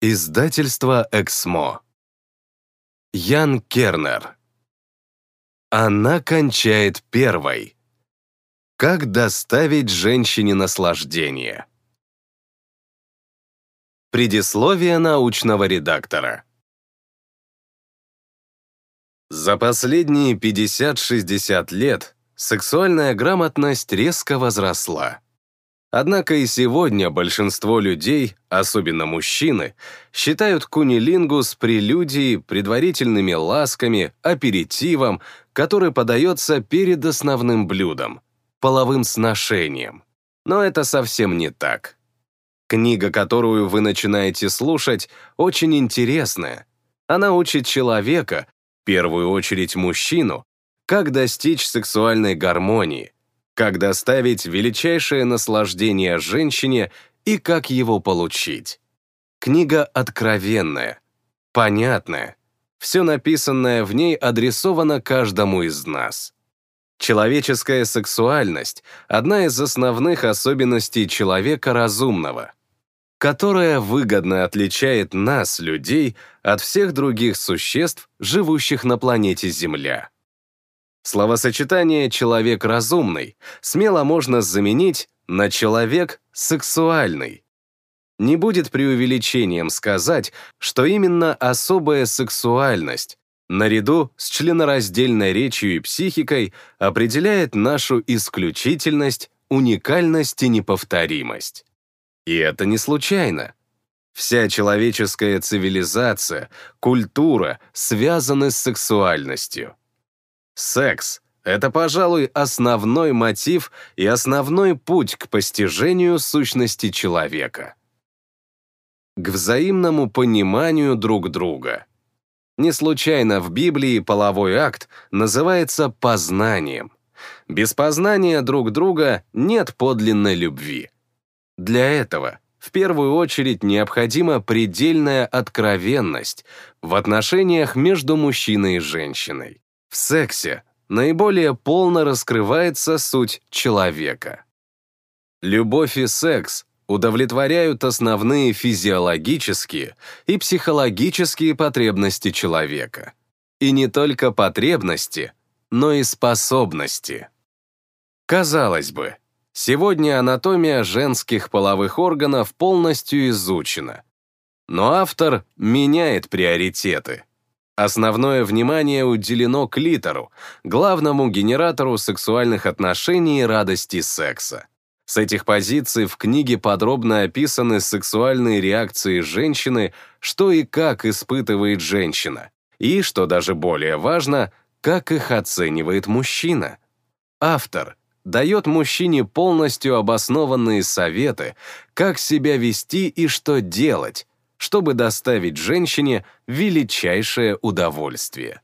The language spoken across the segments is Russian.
Издательство «Эксмо». Ян Кернер. Она кончает первой. Как доставить женщине наслаждение? Предисловие научного редактора. За последние 50-60 лет сексуальная грамотность резко возросла. Однако и сегодня большинство людей, особенно мужчины, считают кунилингус прелюдией, предварительными ласками, аперитивом, который подается перед основным блюдом – половым сношением. Но это совсем не так. Книга, которую вы начинаете слушать, очень интересная. Она учит человека, в первую очередь мужчину, как достичь сексуальной гармонии – как доставить величайшее наслаждение женщине и как его получить. Книга откровенная, понятная, все написанное в ней адресовано каждому из нас. Человеческая сексуальность — одна из основных особенностей человека разумного, которая выгодно отличает нас, людей, от всех других существ, живущих на планете Земля. Словосочетание «человек разумный» смело можно заменить на «человек сексуальный». Не будет преувеличением сказать, что именно особая сексуальность, наряду с членораздельной речью и психикой, определяет нашу исключительность, уникальность и неповторимость. И это не случайно. Вся человеческая цивилизация, культура связаны с сексуальностью. Секс — это, пожалуй, основной мотив и основной путь к постижению сущности человека. К взаимному пониманию друг друга. Не случайно в Библии половой акт называется познанием. Без познания друг друга нет подлинной любви. Для этого в первую очередь необходима предельная откровенность в отношениях между мужчиной и женщиной. В сексе наиболее полно раскрывается суть человека. Любовь и секс удовлетворяют основные физиологические и психологические потребности человека. И не только потребности, но и способности. Казалось бы, сегодня анатомия женских половых органов полностью изучена, но автор меняет приоритеты. Основное внимание уделено клитору, главному генератору сексуальных отношений и радости секса. С этих позиций в книге подробно описаны сексуальные реакции женщины, что и как испытывает женщина, и, что даже более важно, как их оценивает мужчина. Автор дает мужчине полностью обоснованные советы, как себя вести и что делать, чтобы доставить женщине величайшее удовольствие.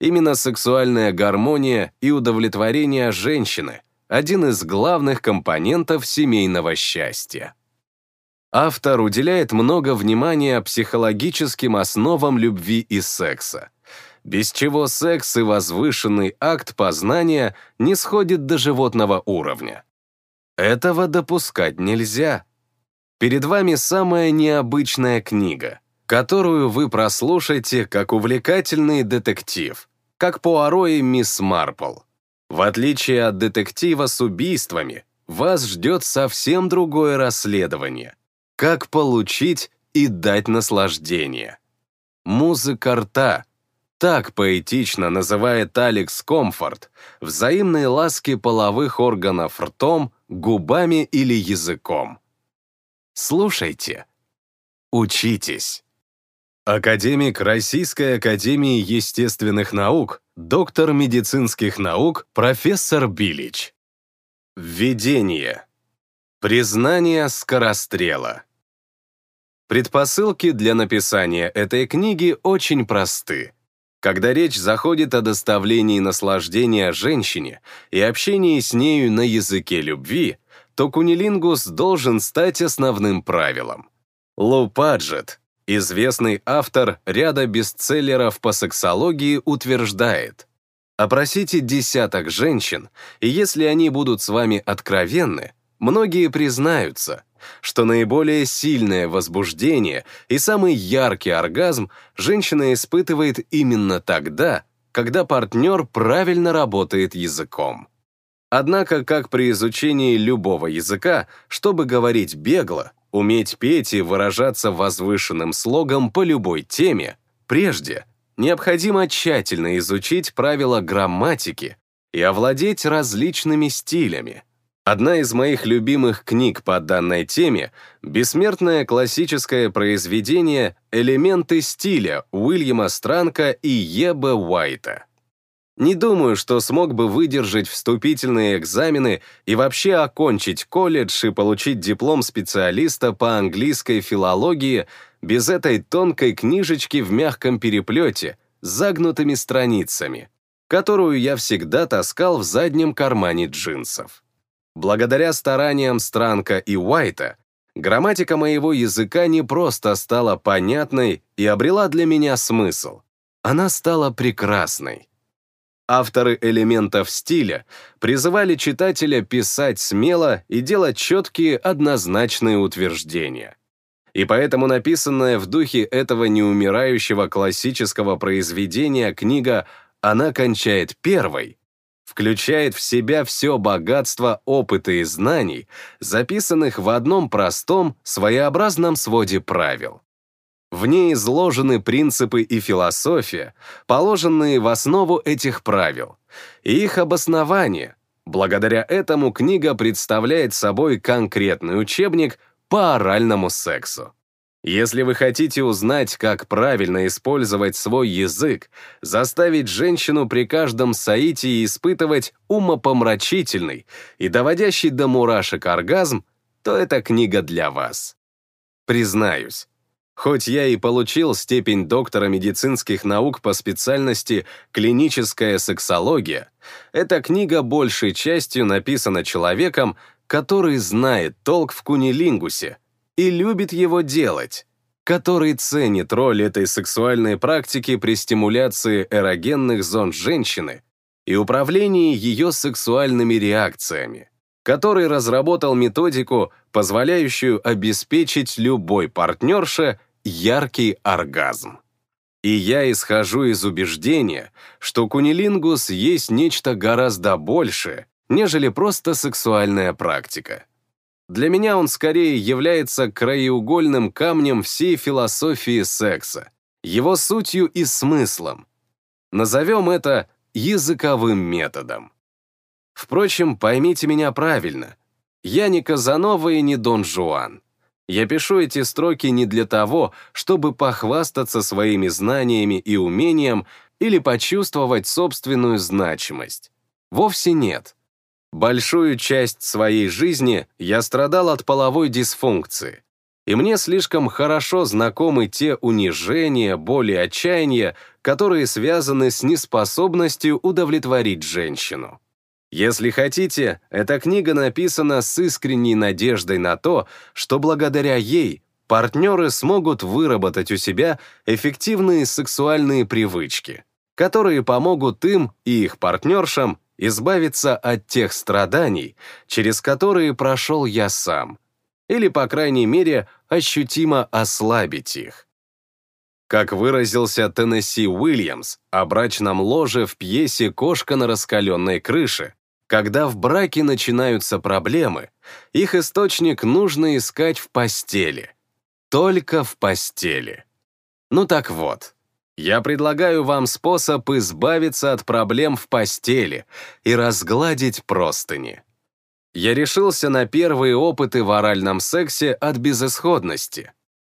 Именно сексуальная гармония и удовлетворение женщины – один из главных компонентов семейного счастья. Автор уделяет много внимания психологическим основам любви и секса, без чего секс и возвышенный акт познания не сходит до животного уровня. Этого допускать нельзя – Перед вами самая необычная книга, которую вы прослушаете как увлекательный детектив, как Пуаро и мисс Марпл. В отличие от детектива с убийствами, вас ждет совсем другое расследование. Как получить и дать наслаждение. Музыка рта. Так поэтично называет Алекс Комфорт взаимные ласки половых органов ртом, губами или языком. Слушайте. Учитесь. Академик Российской Академии Естественных Наук, доктор медицинских наук, профессор Билич. Введение. Признание скорострела. Предпосылки для написания этой книги очень просты. Когда речь заходит о доставлении наслаждения женщине и общении с нею на языке любви, то кунилингус должен стать основным правилом. Лоу Паджет, известный автор ряда бестселлеров по сексологии, утверждает, опросите десяток женщин, и если они будут с вами откровенны, многие признаются, что наиболее сильное возбуждение и самый яркий оргазм женщина испытывает именно тогда, когда партнер правильно работает языком. Однако, как при изучении любого языка, чтобы говорить бегло, уметь петь и выражаться возвышенным слогом по любой теме, прежде необходимо тщательно изучить правила грамматики и овладеть различными стилями. Одна из моих любимых книг по данной теме — бессмертное классическое произведение «Элементы стиля» Уильяма Странка и Еба Уайта. Не думаю, что смог бы выдержать вступительные экзамены и вообще окончить колледж и получить диплом специалиста по английской филологии без этой тонкой книжечки в мягком переплете с загнутыми страницами, которую я всегда таскал в заднем кармане джинсов. Благодаря стараниям Странка и Уайта, грамматика моего языка не просто стала понятной и обрела для меня смысл. Она стала прекрасной. Авторы элементов стиля призывали читателя писать смело и делать четкие однозначные утверждения. И поэтому написанная в духе этого неумирающего классического произведения книга «Она кончает первой» включает в себя все богатство опыта и знаний, записанных в одном простом, своеобразном своде правил. В ней изложены принципы и философия, положенные в основу этих правил, и их обоснование. Благодаря этому книга представляет собой конкретный учебник по оральному сексу. Если вы хотите узнать, как правильно использовать свой язык, заставить женщину при каждом соитии испытывать умопомрачительный и доводящий до мурашек оргазм, то эта книга для вас. Признаюсь, Хоть я и получил степень доктора медицинских наук по специальности клиническая сексология, эта книга большей частью написана человеком, который знает толк в кунилингусе и любит его делать, который ценит роль этой сексуальной практики при стимуляции эрогенных зон женщины и управлении ее сексуальными реакциями который разработал методику, позволяющую обеспечить любой партнерше яркий оргазм. И я исхожу из убеждения, что кунилингус есть нечто гораздо большее, нежели просто сексуальная практика. Для меня он скорее является краеугольным камнем всей философии секса, его сутью и смыслом. Назовем это языковым методом. Впрочем, поймите меня правильно. Я не Казанова и не Дон Жуан. Я пишу эти строки не для того, чтобы похвастаться своими знаниями и умением или почувствовать собственную значимость. Вовсе нет. Большую часть своей жизни я страдал от половой дисфункции, и мне слишком хорошо знакомы те унижения, боли, отчаяния, которые связаны с неспособностью удовлетворить женщину. Если хотите, эта книга написана с искренней надеждой на то, что благодаря ей партнеры смогут выработать у себя эффективные сексуальные привычки, которые помогут им и их партнершам избавиться от тех страданий, через которые прошел я сам, или, по крайней мере, ощутимо ослабить их. Как выразился Теннесси Уильямс о брачном ложе в пьесе «Кошка на раскаленной крыше», когда в браке начинаются проблемы, их источник нужно искать в постели. Только в постели. Ну так вот, я предлагаю вам способ избавиться от проблем в постели и разгладить простыни. Я решился на первые опыты в оральном сексе от безысходности.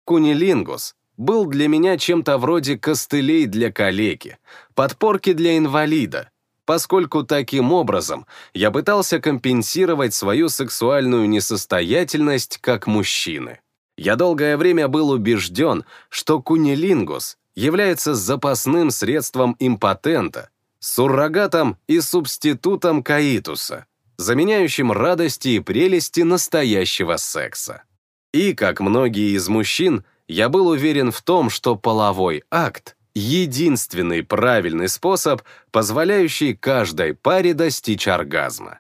Кунилингус был для меня чем-то вроде костылей для калеки, подпорки для инвалида, поскольку таким образом я пытался компенсировать свою сексуальную несостоятельность как мужчины. Я долгое время был убежден, что кунилингус является запасным средством импотента, суррогатом и субститутом каитуса, заменяющим радости и прелести настоящего секса. И, как многие из мужчин, я был уверен в том, что половой акт единственный правильный способ, позволяющий каждой паре достичь оргазма.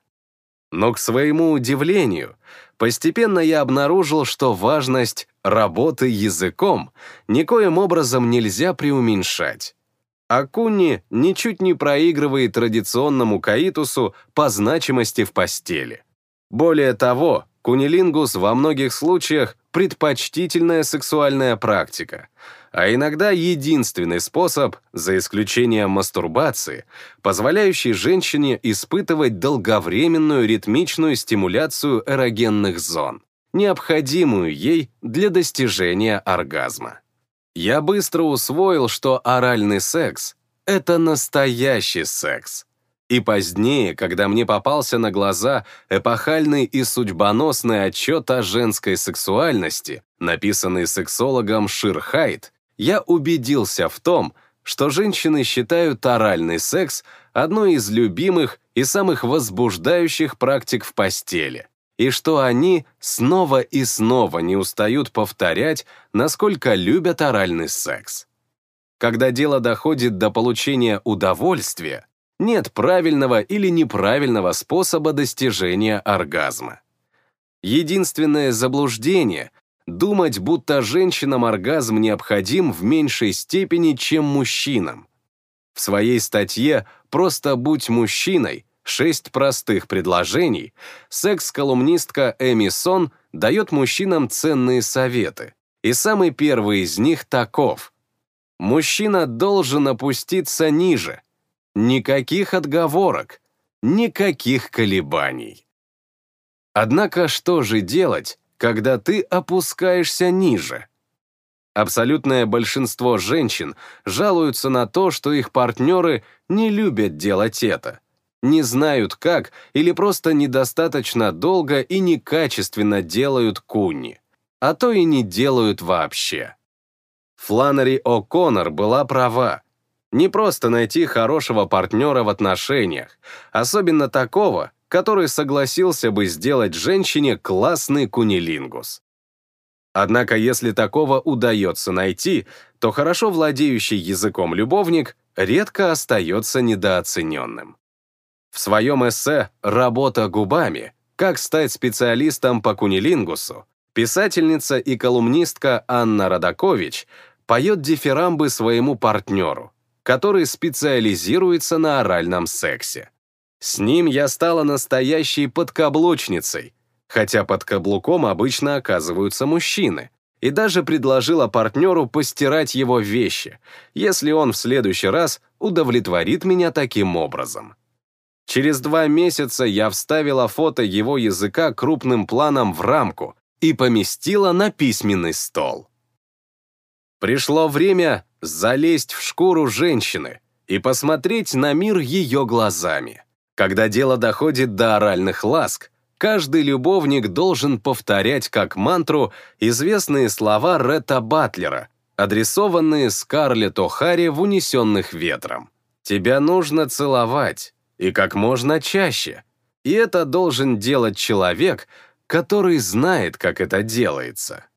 Но, к своему удивлению, постепенно я обнаружил, что важность работы языком никоим образом нельзя преуменьшать. Акуни ничуть не проигрывает традиционному каитусу по значимости в постели. Более того, кунилингус во многих случаях предпочтительная сексуальная практика, а иногда единственный способ, за исключением мастурбации, позволяющий женщине испытывать долговременную ритмичную стимуляцию эрогенных зон, необходимую ей для достижения оргазма. Я быстро усвоил, что оральный секс — это настоящий секс. И позднее, когда мне попался на глаза эпохальный и судьбоносный отчет о женской сексуальности, написанный сексологом Ширхайт, я убедился в том, что женщины считают оральный секс одной из любимых и самых возбуждающих практик в постели, и что они снова и снова не устают повторять, насколько любят оральный секс. Когда дело доходит до получения удовольствия, нет правильного или неправильного способа достижения оргазма. Единственное заблуждение — думать, будто женщинам оргазм необходим в меньшей степени, чем мужчинам. В своей статье «Просто будь мужчиной. Шесть простых предложений» секс-колумнистка Эми Сон дает мужчинам ценные советы. И самый первый из них таков. Мужчина должен опуститься ниже — Никаких отговорок, никаких колебаний. Однако что же делать, когда ты опускаешься ниже? Абсолютное большинство женщин жалуются на то, что их партнеры не любят делать это, не знают как или просто недостаточно долго и некачественно делают куни, а то и не делают вообще. Фланнери О'Коннор была права. Не просто найти хорошего партнера в отношениях, особенно такого, который согласился бы сделать женщине классный кунилингус. Однако если такого удается найти, то хорошо владеющий языком любовник редко остается недооцененным. В своем эссе «Работа губами. Как стать специалистом по кунилингусу» писательница и колумнистка Анна Радакович поет дифирамбы своему партнеру, который специализируется на оральном сексе. С ним я стала настоящей подкаблучницей, хотя под каблуком обычно оказываются мужчины, и даже предложила партнеру постирать его вещи, если он в следующий раз удовлетворит меня таким образом. Через два месяца я вставила фото его языка крупным планом в рамку и поместила на письменный стол. Пришло время залезть в шкуру женщины и посмотреть на мир ее глазами. Когда дело доходит до оральных ласк, каждый любовник должен повторять как мантру известные слова Ретта Батлера, адресованные Скарлетт О'Харри в «Унесенных ветром». «Тебя нужно целовать, и как можно чаще. И это должен делать человек, который знает, как это делается».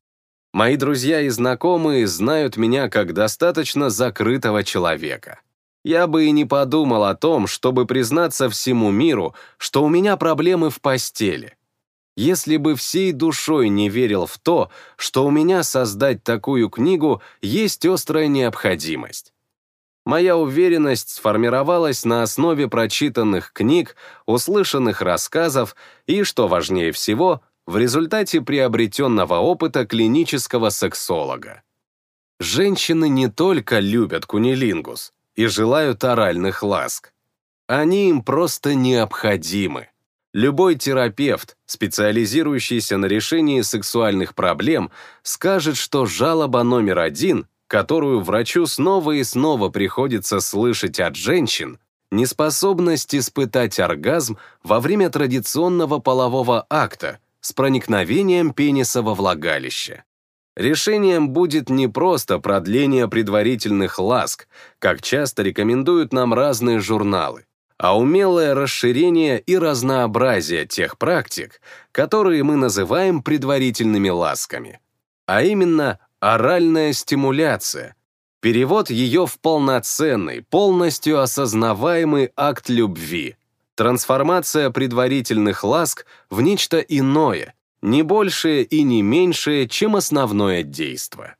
Мои друзья и знакомые знают меня как достаточно закрытого человека. Я бы и не подумал о том, чтобы признаться всему миру, что у меня проблемы в постели. Если бы всей душой не верил в то, что у меня создать такую книгу есть острая необходимость. Моя уверенность сформировалась на основе прочитанных книг, услышанных рассказов и, что важнее всего, в результате приобретенного опыта клинического сексолога. Женщины не только любят кунилингус и желают оральных ласк. Они им просто необходимы. Любой терапевт, специализирующийся на решении сексуальных проблем, скажет, что жалоба номер один, которую врачу снова и снова приходится слышать от женщин, неспособность испытать оргазм во время традиционного полового акта, с проникновением пениса во влагалище. Решением будет не просто продление предварительных ласк, как часто рекомендуют нам разные журналы, а умелое расширение и разнообразие тех практик, которые мы называем предварительными ласками. А именно оральная стимуляция, перевод ее в полноценный, полностью осознаваемый акт любви, Трансформация предварительных ласк в нечто иное, не большее и не меньшее, чем основное действо.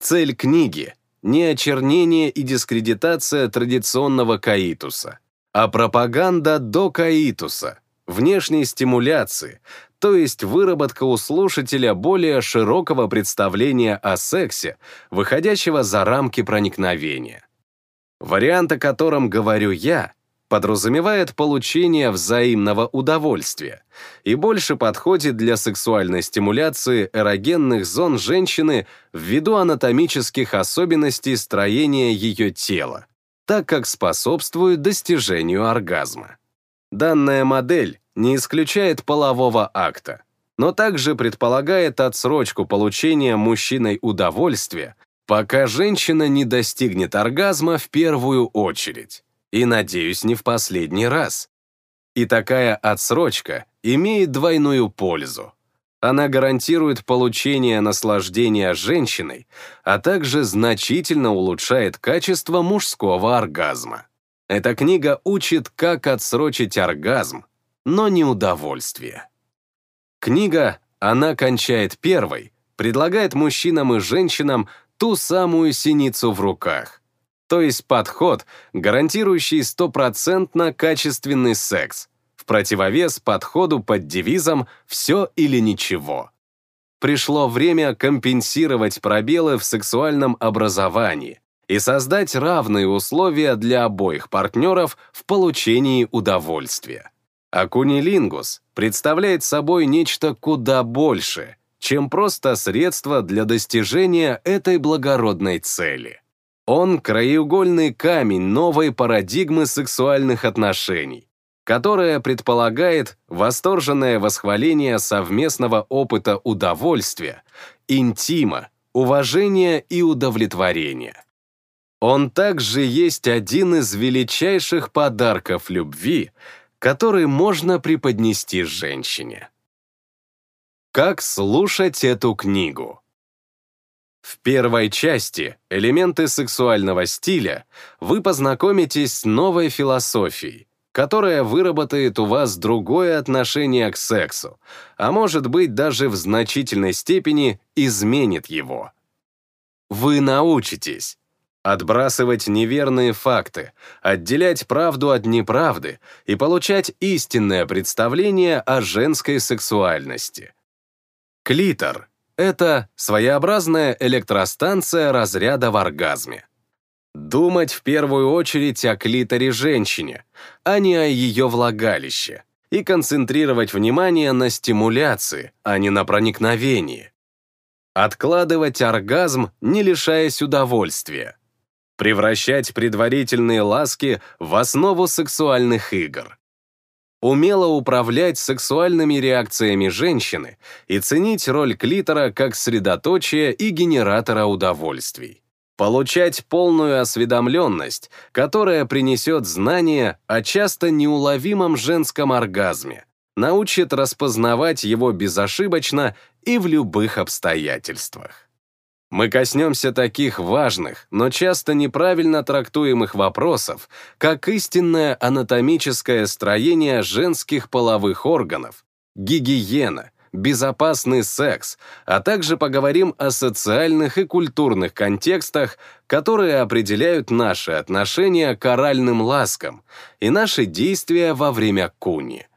Цель книги — не очернение и дискредитация традиционного каитуса, а пропаганда до каитуса, внешней стимуляции, то есть выработка у слушателя более широкого представления о сексе, выходящего за рамки проникновения. Вариант, о котором говорю я, подразумевает получение взаимного удовольствия и больше подходит для сексуальной стимуляции эрогенных зон женщины ввиду анатомических особенностей строения ее тела, так как способствует достижению оргазма. Данная модель не исключает полового акта, но также предполагает отсрочку получения мужчиной удовольствия, пока женщина не достигнет оргазма в первую очередь, и, надеюсь, не в последний раз. И такая отсрочка имеет двойную пользу. Она гарантирует получение наслаждения женщиной, а также значительно улучшает качество мужского оргазма. Эта книга учит, как отсрочить оргазм, но не удовольствие. Книга «Она кончает первой» предлагает мужчинам и женщинам ту самую синицу в руках, то есть подход, гарантирующий стопроцентно качественный секс, в противовес подходу под девизом «все или ничего». Пришло время компенсировать пробелы в сексуальном образовании, и создать равные условия для обоих партнеров в получении удовольствия. Акунилингус представляет собой нечто куда большее, чем просто средство для достижения этой благородной цели. Он — краеугольный камень новой парадигмы сексуальных отношений, которая предполагает восторженное восхваление совместного опыта удовольствия, интима, уважения и удовлетворения. Он также есть один из величайших подарков любви, который можно преподнести женщине. Как слушать эту книгу? В первой части «Элементы сексуального стиля» вы познакомитесь с новой философией, которая выработает у вас другое отношение к сексу, а может быть даже в значительной степени изменит его. Вы научитесь Отбрасывать неверные факты, отделять правду от неправды и получать истинное представление о женской сексуальности. Клитор — это своеобразная электростанция разряда в оргазме. Думать в первую очередь о клиторе женщине, а не о ее влагалище, и концентрировать внимание на стимуляции, а не на проникновении. Откладывать оргазм, не лишаясь удовольствия превращать предварительные ласки в основу сексуальных игр. Умело управлять сексуальными реакциями женщины и ценить роль клитора как средоточия и генератора удовольствий. Получать полную осведомленность, которая принесет знание о часто неуловимом женском оргазме, научит распознавать его безошибочно и в любых обстоятельствах. Мы коснемся таких важных, но часто неправильно трактуемых вопросов, как истинное анатомическое строение женских половых органов, гигиена, безопасный секс, а также поговорим о социальных и культурных контекстах, которые определяют наши отношения к оральным ласкам и наши действия во время куни.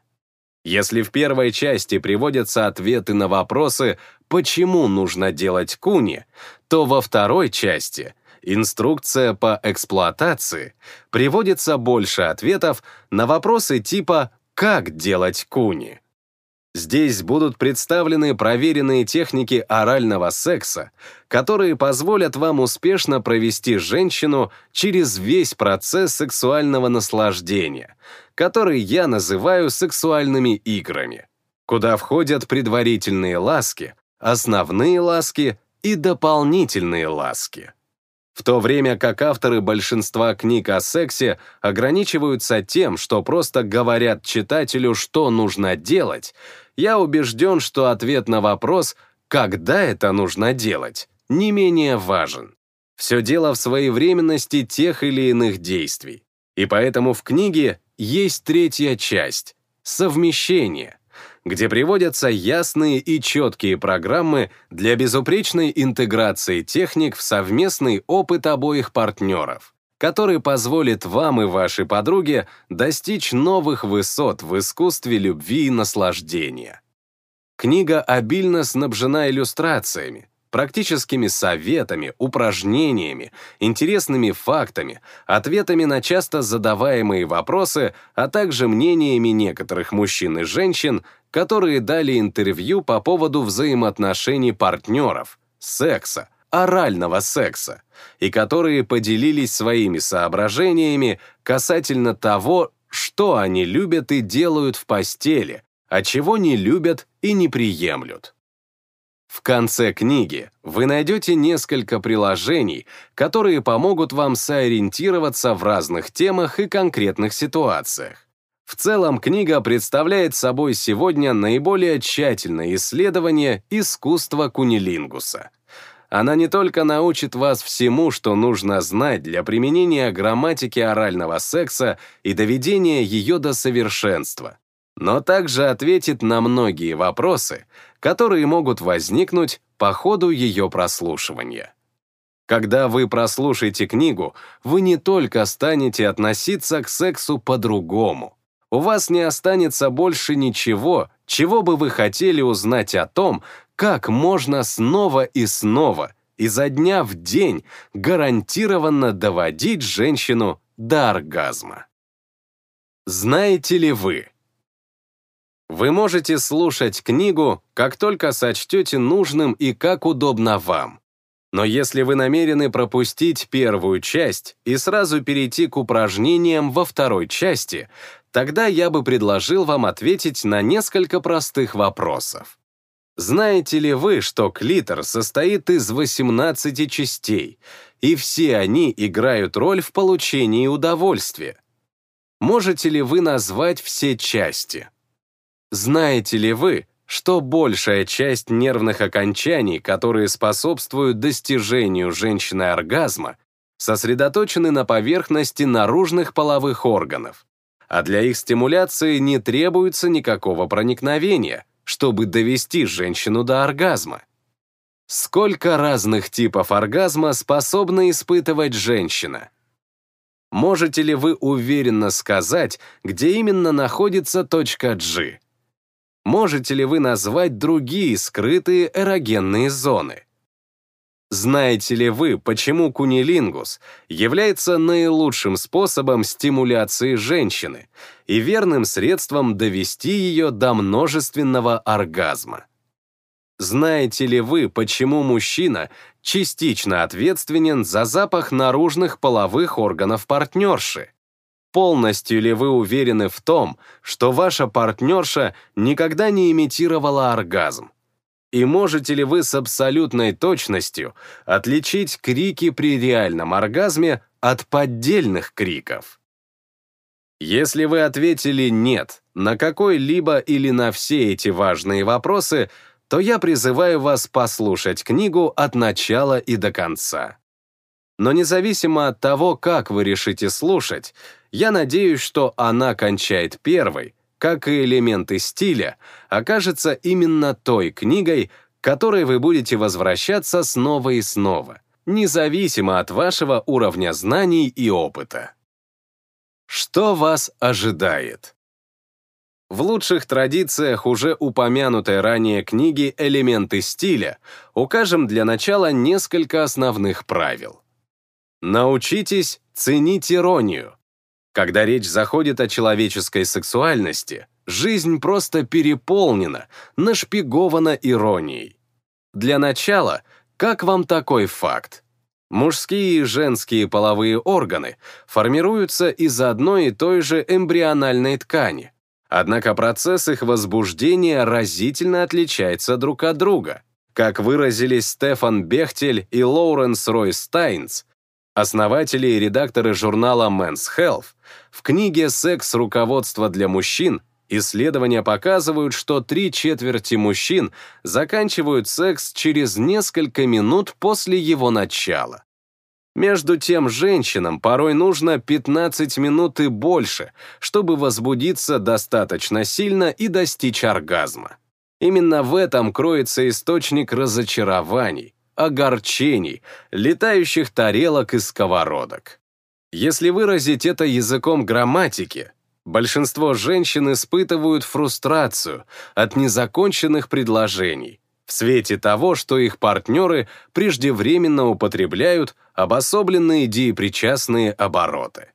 Если в первой части приводятся ответы на вопросы, почему нужно делать куни, то во второй части инструкция по эксплуатации приводится больше ответов на вопросы типа «как делать куни?». Здесь будут представлены проверенные техники орального секса, которые позволят вам успешно провести женщину через весь процесс сексуального наслаждения, который я называю сексуальными играми, куда входят предварительные ласки, основные ласки и дополнительные ласки. В то время как авторы большинства книг о сексе ограничиваются тем, что просто говорят читателю, что нужно делать, я убежден, что ответ на вопрос «когда это нужно делать?» не менее важен. Все дело в своевременности тех или иных действий. И поэтому в книге есть третья часть — совмещение, где приводятся ясные и четкие программы для безупречной интеграции техник в совместный опыт обоих партнеров, который позволит вам и вашей подруге достичь новых высот в искусстве любви и наслаждения. Книга обильно снабжена иллюстрациями, практическими советами, упражнениями, интересными фактами, ответами на часто задаваемые вопросы, а также мнениями некоторых мужчин и женщин, которые дали интервью по поводу взаимоотношений партнеров, секса, орального секса, и которые поделились своими соображениями касательно того, что они любят и делают в постели, а чего не любят и не приемлют. В конце книги вы найдете несколько приложений, которые помогут вам сориентироваться в разных темах и конкретных ситуациях. В целом, книга представляет собой сегодня наиболее тщательное исследование искусства кунилингуса. Она не только научит вас всему, что нужно знать для применения грамматики орального секса и доведения ее до совершенства, но также ответит на многие вопросы, которые могут возникнуть по ходу ее прослушивания. Когда вы прослушаете книгу, вы не только станете относиться к сексу по-другому. У вас не останется больше ничего, чего бы вы хотели узнать о том, как можно снова и снова, изо дня в день, гарантированно доводить женщину до оргазма. Знаете ли вы, вы можете слушать книгу, как только сочтете нужным и как удобно вам. Но если вы намерены пропустить первую часть и сразу перейти к упражнениям во второй части, тогда я бы предложил вам ответить на несколько простых вопросов. Знаете ли вы, что клитор состоит из 18 частей, и все они играют роль в получении удовольствия? Можете ли вы назвать все части? Знаете ли вы, что большая часть нервных окончаний, которые способствуют достижению женщины оргазма, сосредоточены на поверхности наружных половых органов, а для их стимуляции не требуется никакого проникновения, чтобы довести женщину до оргазма. Сколько разных типов оргазма способна испытывать женщина? Можете ли вы уверенно сказать, где именно находится точка G? Можете ли вы назвать другие скрытые эрогенные зоны? Знаете ли вы, почему кунилингус является наилучшим способом стимуляции женщины и верным средством довести ее до множественного оргазма? Знаете ли вы, почему мужчина частично ответственен за запах наружных половых органов партнерши? Полностью ли вы уверены в том, что ваша партнерша никогда не имитировала оргазм? И можете ли вы с абсолютной точностью отличить крики при реальном оргазме от поддельных криков? Если вы ответили «нет» на какой-либо или на все эти важные вопросы, то я призываю вас послушать книгу от начала и до конца. Но независимо от того, как вы решите слушать, я надеюсь, что она кончает первой, как и элементы стиля, окажется именно той книгой, к которой вы будете возвращаться снова и снова, независимо от вашего уровня знаний и опыта. Что вас ожидает? В лучших традициях уже упомянутой ранее книги «Элементы стиля» укажем для начала несколько основных правил. Научитесь ценить иронию. Когда речь заходит о человеческой сексуальности, жизнь просто переполнена, нашпигована иронией. Для начала, как вам такой факт? Мужские и женские половые органы формируются из одной и той же эмбриональной ткани. Однако процесс их возбуждения разительно отличается друг от друга. Как выразились Стефан Бехтель и Лоуренс Рой Стайнс, Основатели и редакторы журнала Men's Health в книге «Секс. Руководство для мужчин» исследования показывают, что три четверти мужчин заканчивают секс через несколько минут после его начала. Между тем, женщинам порой нужно 15 минут и больше, чтобы возбудиться достаточно сильно и достичь оргазма. Именно в этом кроется источник разочарований, огорчений, летающих тарелок и сковородок. Если выразить это языком грамматики, большинство женщин испытывают фрустрацию от незаконченных предложений, в свете того, что их партнеры преждевременно употребляют обособленные деепричастные обороты.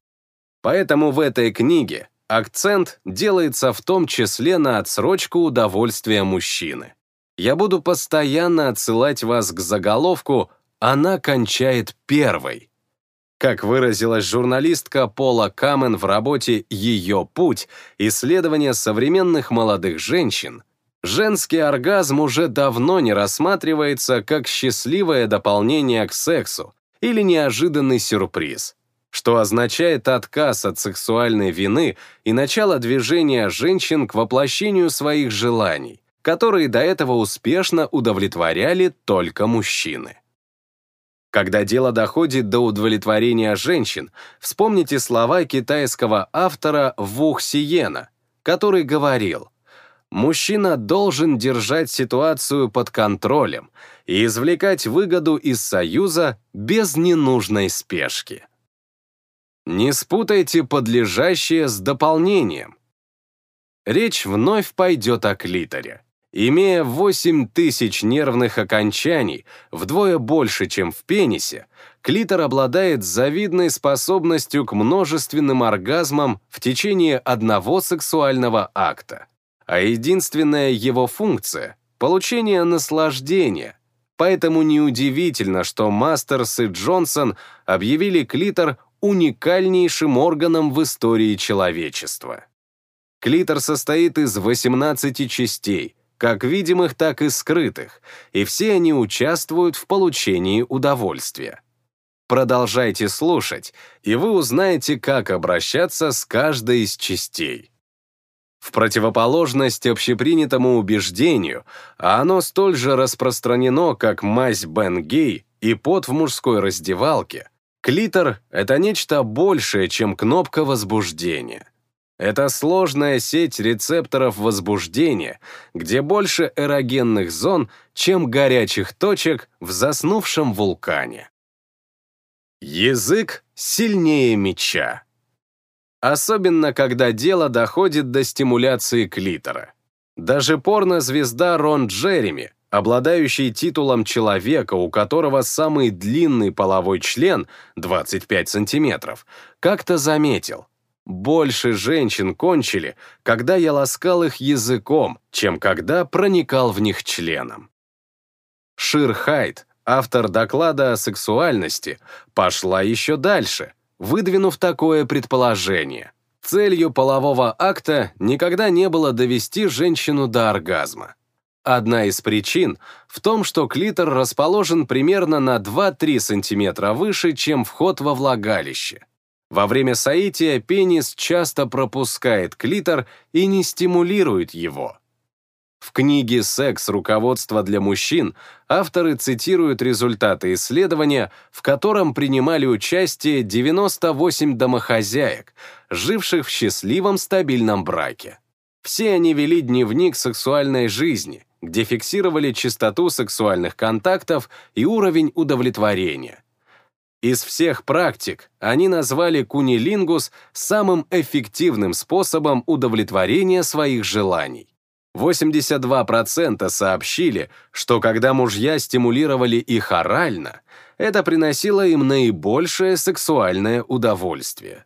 Поэтому в этой книге акцент делается в том числе на отсрочку удовольствия мужчины. Я буду постоянно отсылать вас к заголовку «Она кончает первой». Как выразилась журналистка Пола Камен в работе «Ее путь. Исследование современных молодых женщин», женский оргазм уже давно не рассматривается как счастливое дополнение к сексу или неожиданный сюрприз, что означает отказ от сексуальной вины и начало движения женщин к воплощению своих желаний, которые до этого успешно удовлетворяли только мужчины. Когда дело доходит до удовлетворения женщин, вспомните слова китайского автора Вух Сиена, который говорил – мужчина должен держать ситуацию под контролем и извлекать выгоду из союза без ненужной спешки. Не спутайте подлежащее с дополнением. Речь вновь пойдет о клиторе. Имея 8 тысяч нервных окончаний, вдвое больше, чем в пенисе, клитор обладает завидной способностью к множественным оргазмам в течение одного сексуального акта а единственная его функция — получение наслаждения. Поэтому неудивительно, что Мастерс и Джонсон объявили клитор уникальнейшим органом в истории человечества. Клитор состоит из 18 частей, как видимых, так и скрытых, и все они участвуют в получении удовольствия. Продолжайте слушать, и вы узнаете, как обращаться с каждой из частей. В противоположность общепринятому убеждению, а оно столь же распространено, как мазь Бен Гей и пот в мужской раздевалке, клитор — это нечто большее, чем кнопка возбуждения. Это сложная сеть рецепторов возбуждения, где больше эрогенных зон, чем горячих точек в заснувшем вулкане. Язык сильнее меча особенно когда дело доходит до стимуляции клитора. Даже порнозвезда Рон Джереми, обладающий титулом человека, у которого самый длинный половой член, 25 сантиметров, как-то заметил, больше женщин кончили, когда я ласкал их языком, чем когда проникал в них членом. Шир Хайт, автор доклада о сексуальности, пошла еще дальше — выдвинув такое предположение. Целью полового акта никогда не было довести женщину до оргазма. Одна из причин в том, что клитор расположен примерно на 2-3 см выше, чем вход во влагалище. Во время соития пенис часто пропускает клитор и не стимулирует его. В книге «Секс. Руководство для мужчин» авторы цитируют результаты исследования, в котором принимали участие 98 домохозяек, живших в счастливом стабильном браке. Все они вели дневник сексуальной жизни, где фиксировали частоту сексуальных контактов и уровень удовлетворения. Из всех практик они назвали кунилингус самым эффективным способом удовлетворения своих желаний. 82% сообщили, что когда мужья стимулировали их орально, это приносило им наибольшее сексуальное удовольствие.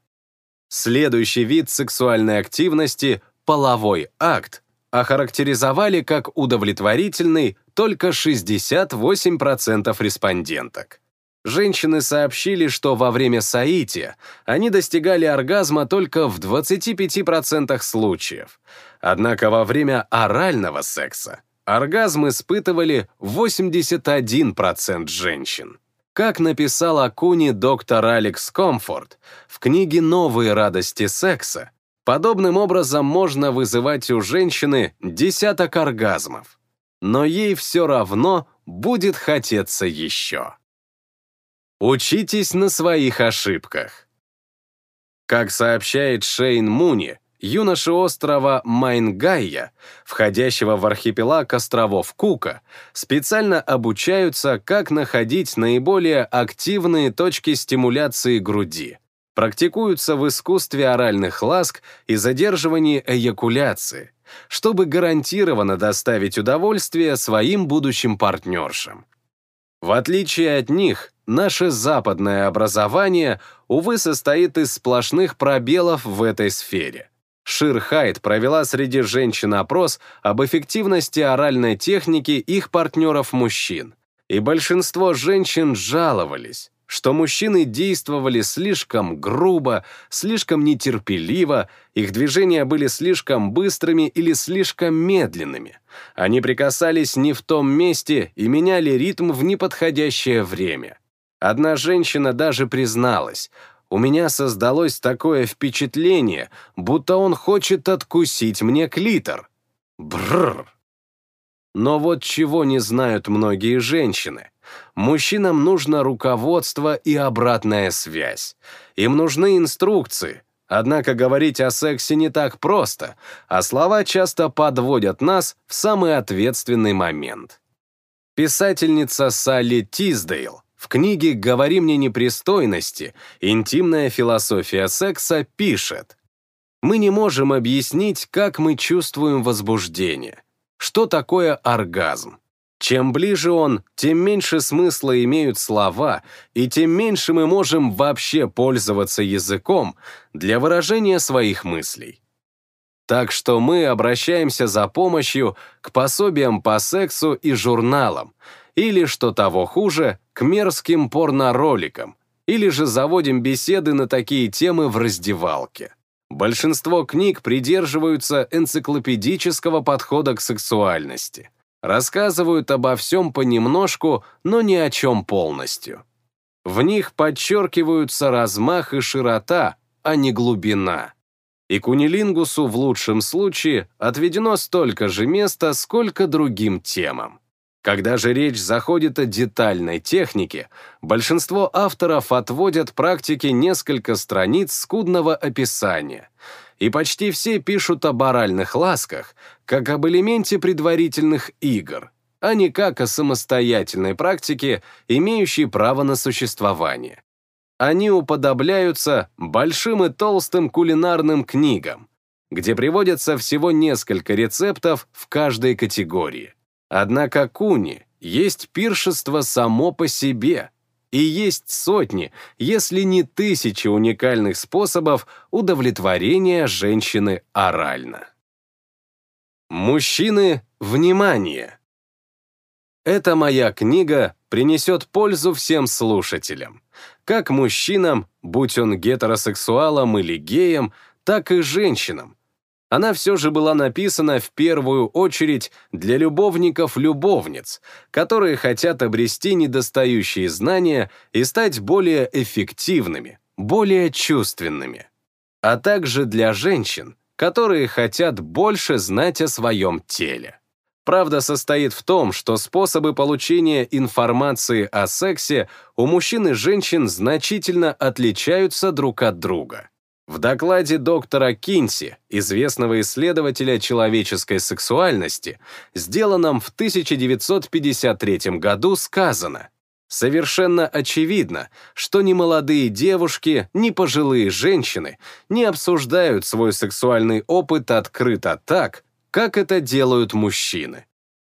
Следующий вид сексуальной активности – половой акт – охарактеризовали как удовлетворительный только 68% респонденток. Женщины сообщили, что во время соития они достигали оргазма только в 25% случаев. Однако во время орального секса оргазм испытывали 81% женщин. Как написал Акуни доктор Алекс Комфорт в книге «Новые радости секса», подобным образом можно вызывать у женщины десяток оргазмов. Но ей все равно будет хотеться еще. Учитесь на своих ошибках. Как сообщает Шейн Муни, юноши острова Майнгайя, входящего в архипелаг островов Кука, специально обучаются, как находить наиболее активные точки стимуляции груди. Практикуются в искусстве оральных ласк и задерживании эякуляции, чтобы гарантированно доставить удовольствие своим будущим партнершам. В отличие от них, наше западное образование, увы, состоит из сплошных пробелов в этой сфере. Шир Хайт провела среди женщин опрос об эффективности оральной техники их партнеров-мужчин, и большинство женщин жаловались, что мужчины действовали слишком грубо, слишком нетерпеливо, их движения были слишком быстрыми или слишком медленными. Они прикасались не в том месте и меняли ритм в неподходящее время. Одна женщина даже призналась, у меня создалось такое впечатление, будто он хочет откусить мне клитор. Бррр. Но вот чего не знают многие женщины. Мужчинам нужно руководство и обратная связь. Им нужны инструкции. Однако говорить о сексе не так просто, а слова часто подводят нас в самый ответственный момент. Писательница Салли Тиздейл в книге «Говори мне непристойности. Интимная философия секса» пишет «Мы не можем объяснить, как мы чувствуем возбуждение. Что такое оргазм? Чем ближе он, тем меньше смысла имеют слова, и тем меньше мы можем вообще пользоваться языком для выражения своих мыслей. Так что мы обращаемся за помощью к пособиям по сексу и журналам, или, что того хуже, к мерзким порнороликам, или же заводим беседы на такие темы в раздевалке. Большинство книг придерживаются энциклопедического подхода к сексуальности – рассказывают обо всем понемножку, но ни о чем полностью. В них подчеркиваются размах и широта, а не глубина. И кунилингусу в лучшем случае отведено столько же места, сколько другим темам. Когда же речь заходит о детальной технике, большинство авторов отводят практике несколько страниц скудного описания — и почти все пишут об оральных ласках, как об элементе предварительных игр, а не как о самостоятельной практике, имеющей право на существование. Они уподобляются большим и толстым кулинарным книгам, где приводятся всего несколько рецептов в каждой категории. Однако куни есть пиршество само по себе — и есть сотни, если не тысячи уникальных способов удовлетворения женщины орально. Мужчины, внимание! Эта моя книга принесет пользу всем слушателям, как мужчинам, будь он гетеросексуалом или геем, так и женщинам, она все же была написана в первую очередь для любовников-любовниц, которые хотят обрести недостающие знания и стать более эффективными, более чувственными. А также для женщин, которые хотят больше знать о своем теле. Правда состоит в том, что способы получения информации о сексе у мужчин и женщин значительно отличаются друг от друга. В докладе доктора Кинси, известного исследователя человеческой сексуальности, сделанном в 1953 году, сказано, Совершенно очевидно, что ни молодые девушки, ни пожилые женщины не обсуждают свой сексуальный опыт открыто так, как это делают мужчины.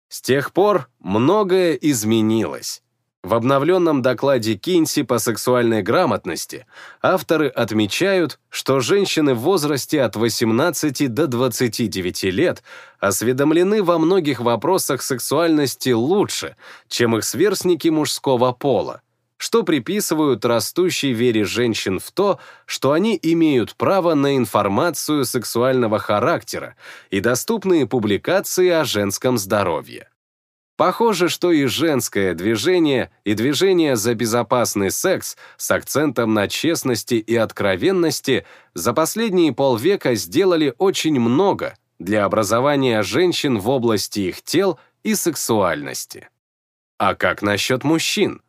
С тех пор многое изменилось. В обновленном докладе Кинси по сексуальной грамотности авторы отмечают, что женщины в возрасте от 18 до 29 лет осведомлены во многих вопросах сексуальности лучше, чем их сверстники мужского пола, что приписывают растущей вере женщин в то, что они имеют право на информацию сексуального характера и доступные публикации о женском здоровье. Похоже, что и женское движение, и движение за безопасный секс с акцентом на честности и откровенности за последние полвека сделали очень много для образования женщин в области их тел и сексуальности. А как насчет мужчин?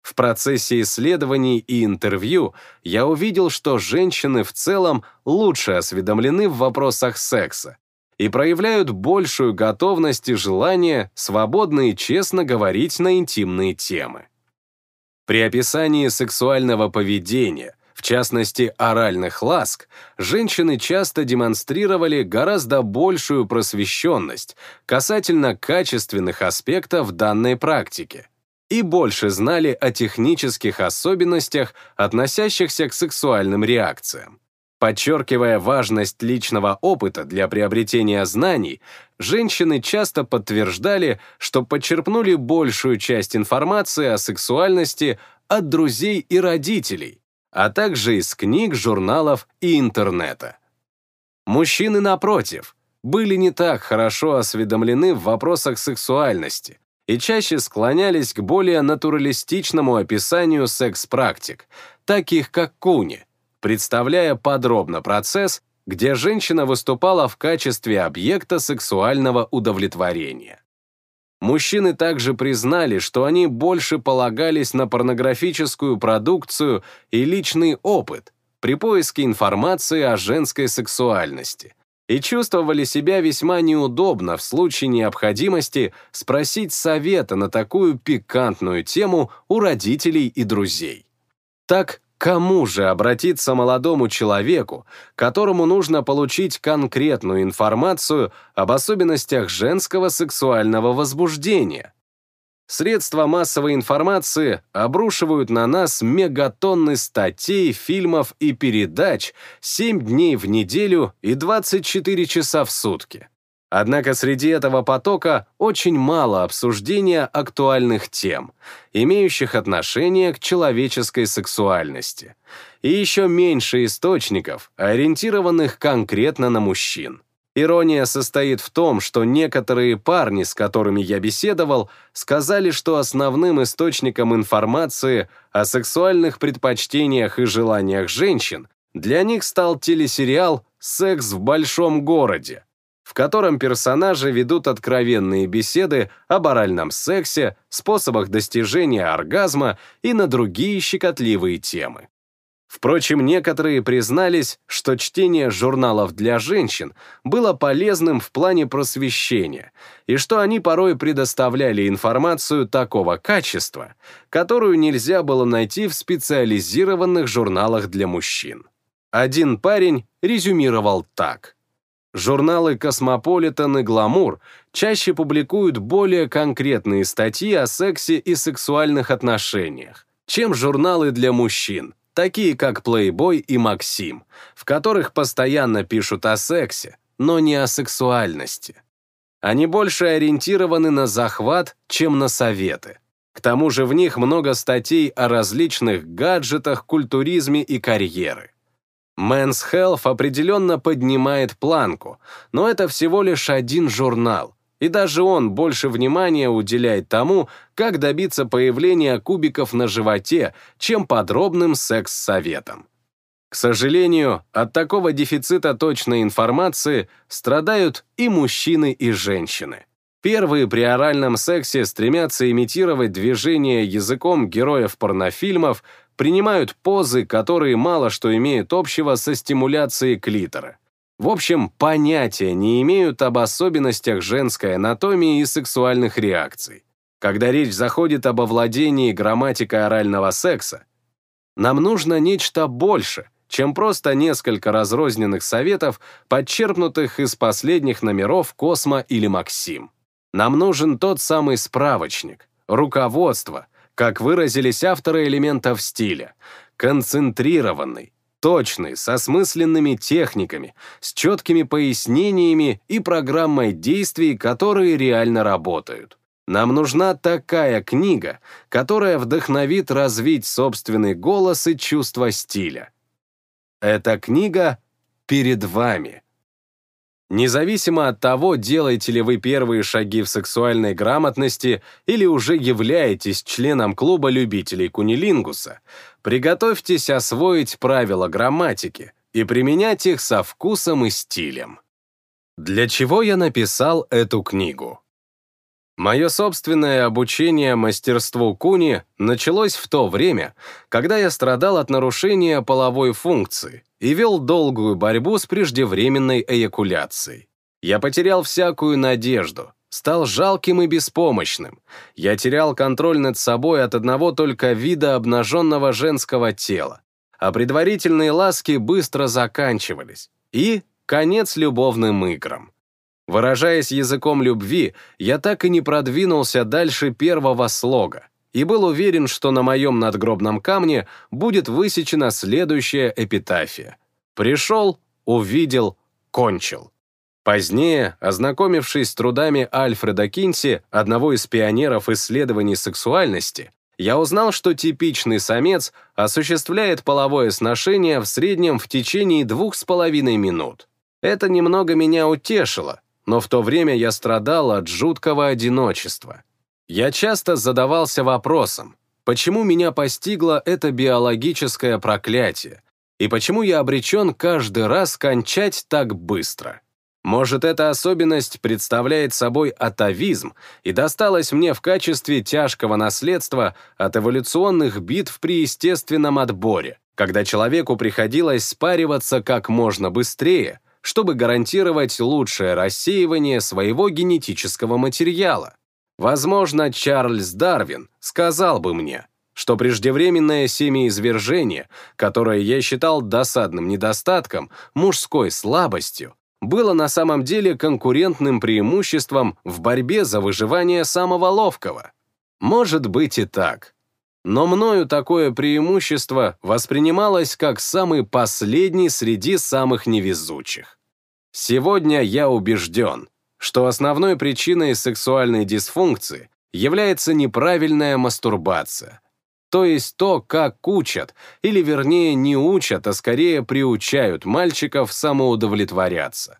В процессе исследований и интервью я увидел, что женщины в целом лучше осведомлены в вопросах секса и проявляют большую готовность и желание свободно и честно говорить на интимные темы. При описании сексуального поведения, в частности оральных ласк, женщины часто демонстрировали гораздо большую просвещенность касательно качественных аспектов данной практики и больше знали о технических особенностях, относящихся к сексуальным реакциям. Подчеркивая важность личного опыта для приобретения знаний, женщины часто подтверждали, что подчерпнули большую часть информации о сексуальности от друзей и родителей, а также из книг, журналов и интернета. Мужчины, напротив, были не так хорошо осведомлены в вопросах сексуальности, и чаще склонялись к более натуралистичному описанию секс-практик, таких как куни, представляя подробно процесс, где женщина выступала в качестве объекта сексуального удовлетворения. Мужчины также признали, что они больше полагались на порнографическую продукцию и личный опыт при поиске информации о женской сексуальности, и чувствовали себя весьма неудобно в случае необходимости спросить совета на такую пикантную тему у родителей и друзей. Так, кому же обратиться молодому человеку, которому нужно получить конкретную информацию об особенностях женского сексуального возбуждения? Средства массовой информации обрушивают на нас мегатонны статей, фильмов и передач 7 дней в неделю и 24 часа в сутки. Однако среди этого потока очень мало обсуждения актуальных тем, имеющих отношение к человеческой сексуальности, и еще меньше источников, ориентированных конкретно на мужчин. Ирония состоит в том, что некоторые парни, с которыми я беседовал, сказали, что основным источником информации о сексуальных предпочтениях и желаниях женщин для них стал телесериал «Секс в большом городе», в котором персонажи ведут откровенные беседы об оральном сексе, способах достижения оргазма и на другие щекотливые темы. Впрочем, некоторые признались, что чтение журналов для женщин было полезным в плане просвещения, и что они порой предоставляли информацию такого качества, которую нельзя было найти в специализированных журналах для мужчин. Один парень резюмировал так. Журналы «Cosmopolitan» и «Glamour» чаще публикуют более конкретные статьи о сексе и сексуальных отношениях, чем журналы для мужчин, такие как Playboy и Максим, в которых постоянно пишут о сексе, но не о сексуальности. Они больше ориентированы на захват, чем на советы. К тому же в них много статей о различных гаджетах, культуризме и карьеры. Men's Health определенно поднимает планку, но это всего лишь один журнал, и даже он больше внимания уделяет тому, как добиться появления кубиков на животе, чем подробным секс-советам. К сожалению, от такого дефицита точной информации страдают и мужчины, и женщины. Первые при оральном сексе стремятся имитировать движение языком героев порнофильмов, принимают позы, которые мало что имеют общего со стимуляцией клитора. В общем, понятия не имеют об особенностях женской анатомии и сексуальных реакций. Когда речь заходит об овладении грамматикой орального секса, нам нужно нечто больше, чем просто несколько разрозненных советов, подчерпнутых из последних номеров «Космо» или «Максим». Нам нужен тот самый справочник, руководство, как выразились авторы элементов стиля, концентрированный, точный, с осмысленными техниками, с четкими пояснениями и программой действий, которые реально работают. Нам нужна такая книга, которая вдохновит развить собственный голос и чувство стиля. Эта книга перед вами. Независимо от того, делаете ли вы первые шаги в сексуальной грамотности или уже являетесь членом клуба любителей кунилингуса, приготовьтесь освоить правила грамматики и применять их со вкусом и стилем. Для чего я написал эту книгу? Мое собственное обучение мастерству куни началось в то время, когда я страдал от нарушения половой функции и вел долгую борьбу с преждевременной эякуляцией. Я потерял всякую надежду, стал жалким и беспомощным. Я терял контроль над собой от одного только вида обнаженного женского тела, а предварительные ласки быстро заканчивались. И конец любовным играм. Выражаясь языком любви, я так и не продвинулся дальше первого слога и был уверен, что на моем надгробном камне будет высечена следующая эпитафия. Пришел, увидел, кончил. Позднее, ознакомившись с трудами Альфреда Кинси, одного из пионеров исследований сексуальности, я узнал, что типичный самец осуществляет половое сношение в среднем в течение двух с половиной минут. Это немного меня утешило, но в то время я страдал от жуткого одиночества. Я часто задавался вопросом, почему меня постигло это биологическое проклятие, и почему я обречен каждый раз кончать так быстро. Может, эта особенность представляет собой атовизм и досталась мне в качестве тяжкого наследства от эволюционных битв при естественном отборе, когда человеку приходилось спариваться как можно быстрее, чтобы гарантировать лучшее рассеивание своего генетического материала. Возможно, Чарльз Дарвин сказал бы мне, что преждевременное семяизвержение, которое я считал досадным недостатком, мужской слабостью, было на самом деле конкурентным преимуществом в борьбе за выживание самого ловкого. Может быть и так. Но мною такое преимущество воспринималось как самый последний среди самых невезучих. Сегодня я убежден, что основной причиной сексуальной дисфункции является неправильная мастурбация, то есть то, как учат, или вернее не учат, а скорее приучают мальчиков самоудовлетворяться.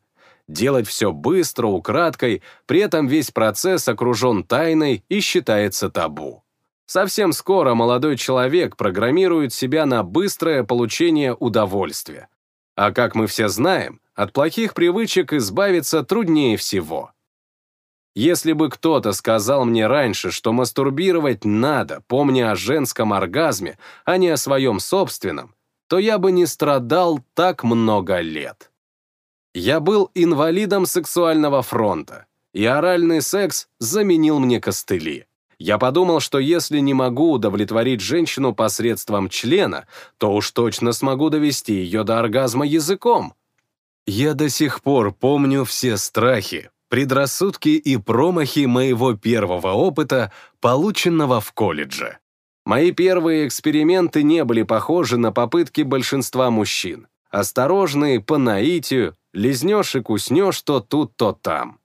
Делать все быстро, украдкой, при этом весь процесс окружен тайной и считается табу. Совсем скоро молодой человек программирует себя на быстрое получение удовольствия. А как мы все знаем, от плохих привычек избавиться труднее всего. Если бы кто-то сказал мне раньше, что мастурбировать надо, помня о женском оргазме, а не о своем собственном, то я бы не страдал так много лет. Я был инвалидом сексуального фронта, и оральный секс заменил мне костыли. Я подумал, что если не могу удовлетворить женщину посредством члена, то уж точно смогу довести ее до оргазма языком. Я до сих пор помню все страхи, предрассудки и промахи моего первого опыта, полученного в колледже. Мои первые эксперименты не были похожи на попытки большинства мужчин. Осторожные, по наитию, лизнешь и куснешь то тут, то там.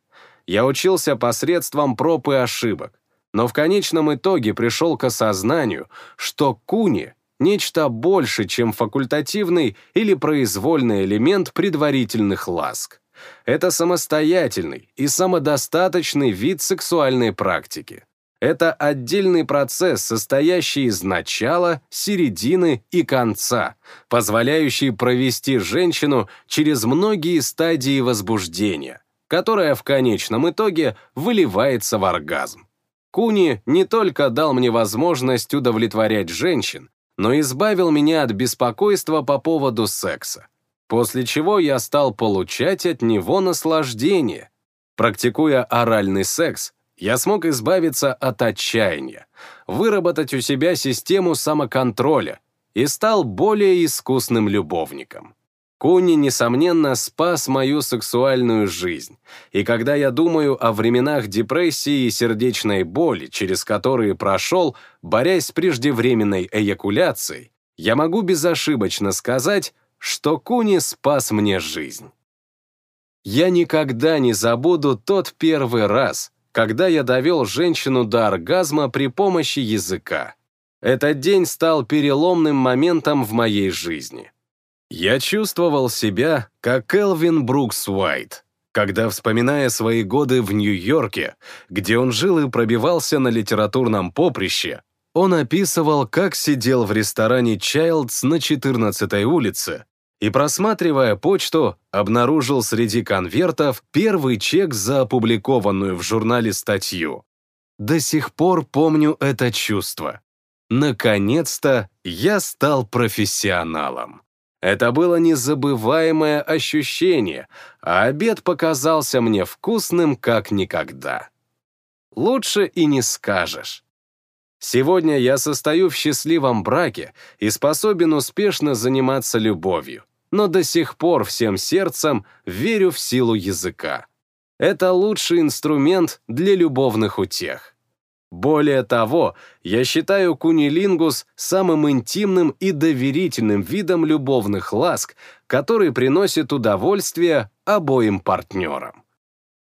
Я учился посредством проб и ошибок но в конечном итоге пришел к осознанию, что куни — нечто больше, чем факультативный или произвольный элемент предварительных ласк. Это самостоятельный и самодостаточный вид сексуальной практики. Это отдельный процесс, состоящий из начала, середины и конца, позволяющий провести женщину через многие стадии возбуждения, которая в конечном итоге выливается в оргазм. Куни не только дал мне возможность удовлетворять женщин, но избавил меня от беспокойства по поводу секса, после чего я стал получать от него наслаждение. Практикуя оральный секс, я смог избавиться от отчаяния, выработать у себя систему самоконтроля и стал более искусным любовником. Куни, несомненно, спас мою сексуальную жизнь, и когда я думаю о временах депрессии и сердечной боли, через которые прошел, борясь с преждевременной эякуляцией, я могу безошибочно сказать, что Куни спас мне жизнь. Я никогда не забуду тот первый раз, когда я довел женщину до оргазма при помощи языка. Этот день стал переломным моментом в моей жизни. Я чувствовал себя, как Элвин Брукс Уайт, когда, вспоминая свои годы в Нью-Йорке, где он жил и пробивался на литературном поприще, он описывал, как сидел в ресторане «Чайлдс» на 14-й улице и, просматривая почту, обнаружил среди конвертов первый чек за опубликованную в журнале статью. До сих пор помню это чувство. Наконец-то я стал профессионалом. Это было незабываемое ощущение, а обед показался мне вкусным как никогда. Лучше и не скажешь. Сегодня я состою в счастливом браке и способен успешно заниматься любовью, но до сих пор всем сердцем верю в силу языка. Это лучший инструмент для любовных утех. Более того, я считаю кунилингус самым интимным и доверительным видом любовных ласк, который приносит удовольствие обоим партнерам.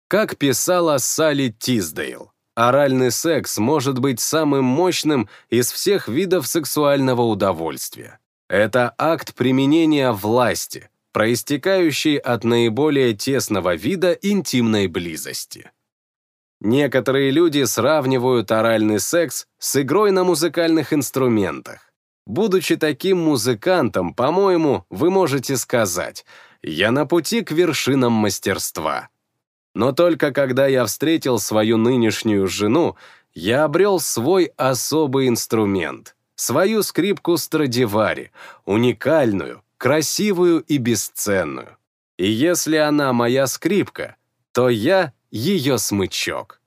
Как писала Салли Тиздейл, оральный секс может быть самым мощным из всех видов сексуального удовольствия. Это акт применения власти, проистекающий от наиболее тесного вида интимной близости. Некоторые люди сравнивают оральный секс с игрой на музыкальных инструментах. Будучи таким музыкантом, по-моему, вы можете сказать, я на пути к вершинам мастерства. Но только когда я встретил свою нынешнюю жену, я обрел свой особый инструмент, свою скрипку Страдивари, уникальную, красивую и бесценную. И если она моя скрипка, то я ее смычок.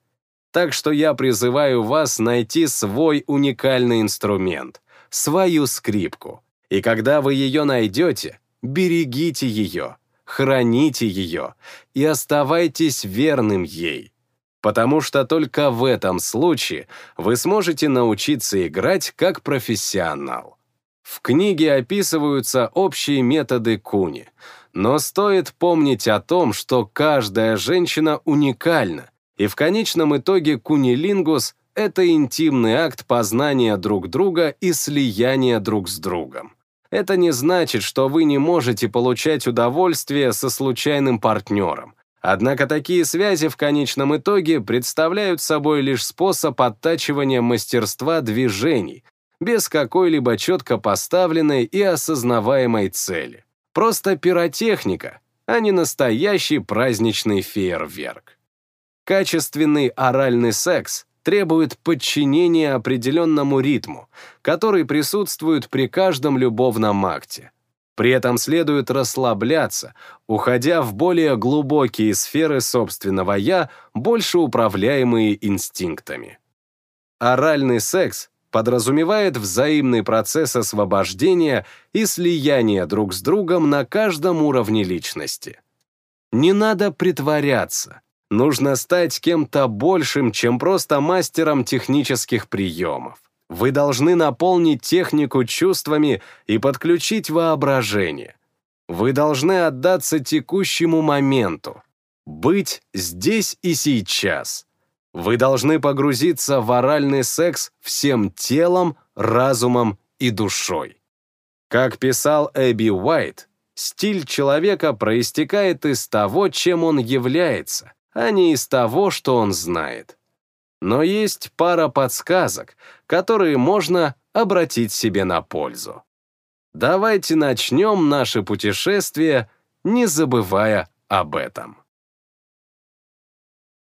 Так что я призываю вас найти свой уникальный инструмент, свою скрипку. И когда вы ее найдете, берегите ее, храните ее и оставайтесь верным ей. Потому что только в этом случае вы сможете научиться играть как профессионал. В книге описываются общие методы куни — но стоит помнить о том, что каждая женщина уникальна, и в конечном итоге кунилингус — это интимный акт познания друг друга и слияния друг с другом. Это не значит, что вы не можете получать удовольствие со случайным партнером. Однако такие связи в конечном итоге представляют собой лишь способ оттачивания мастерства движений, без какой-либо четко поставленной и осознаваемой цели. Просто пиротехника, а не настоящий праздничный фейерверк. Качественный оральный секс требует подчинения определенному ритму, который присутствует при каждом любовном акте. При этом следует расслабляться, уходя в более глубокие сферы собственного «я», больше управляемые инстинктами. Оральный секс подразумевает взаимный процесс освобождения и слияния друг с другом на каждом уровне личности. Не надо притворяться. Нужно стать кем-то большим, чем просто мастером технических приемов. Вы должны наполнить технику чувствами и подключить воображение. Вы должны отдаться текущему моменту. Быть здесь и сейчас. Вы должны погрузиться в оральный секс всем телом, разумом и душой. Как писал Эбби Уайт, стиль человека проистекает из того, чем он является, а не из того, что он знает. Но есть пара подсказок, которые можно обратить себе на пользу. Давайте начнем наше путешествие, не забывая об этом.